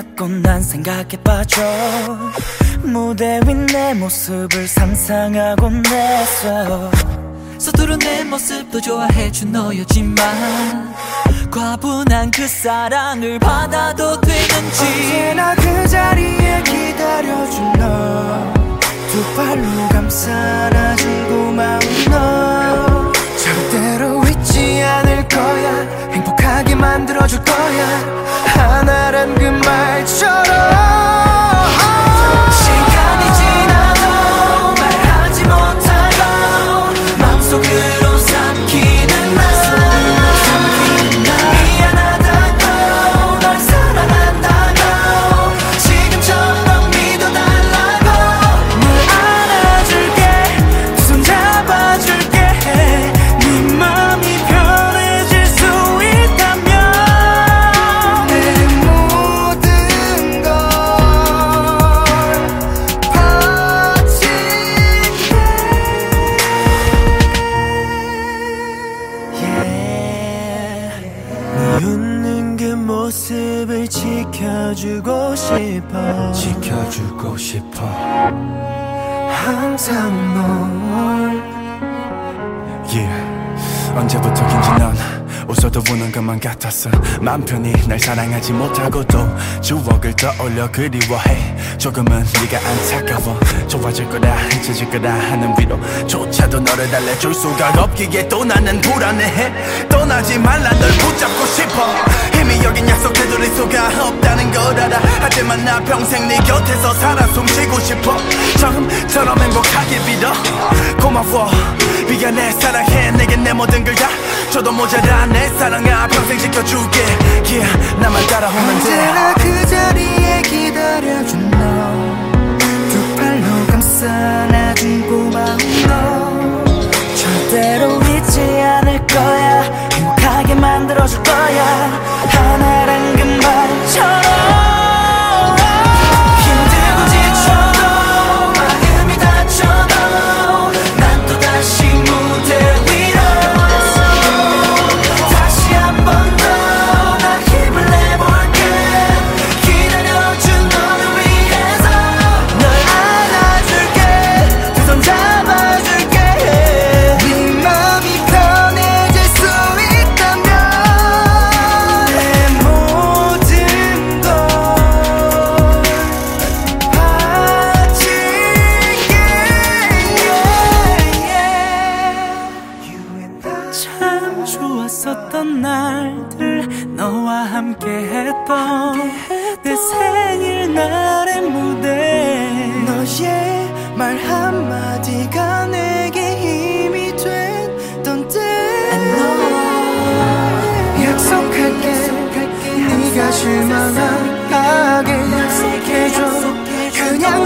자꾸 난 생각에 빠져. 무대 위 내 모습을 상상하곤 했어 서투른 내 모습도 좋아해준 너였지만 과분한 그 사랑을 받아도 되는지. 언제나 그 자리에 기다려준 너. 두 팔로 감싸 안아준 고마운 너. 절대로 잊지 않을 거야. 행복하게 만들어줄 거야. 하나란 그말 처럼 모습을 지켜주고 싶어 지켜주고 싶어 항상 널 yeah. 언제부터인지 넌 웃어도 우는 것만 같았어. 맘 편히 날 사랑하지 못하고도 추억을 떠올려 그리워해. 조금은 네가 안타까워. 좋아질 거라 잊혀질 거라 하는 위로 조차도 너를 달래줄 수가 없기에 또 나는 불안해해. 떠나지 말라 널 붙잡고 싶어. 힘이 여긴 약속 되돌릴 수가 없다는 걸 알아. 하지만 나 평생 네 곁에서 살아 숨쉬고 싶어. 처음처럼 행복하길 빌어. 고마워. 미안해 사랑해. 내겐 내 모든 걸다 줘도 모자라 내 사랑아 평생 지켜줄게. Yeah 나만 따라오면 돼. 언제나 그 자리에 기다려준 너. 두 팔로 감싸 안아준 고마운 너. 절대로 잊지 않을 거야. 행복하게 만들어줄 거야. 하나란 그 말처럼 날들 너와 함께 했던 내 생일날의 무대. 너의 말 한마디가 내게 힘이 됐던 때. 약속할게, 약속할게. 네가 실망하게. 약속해줘. 그냥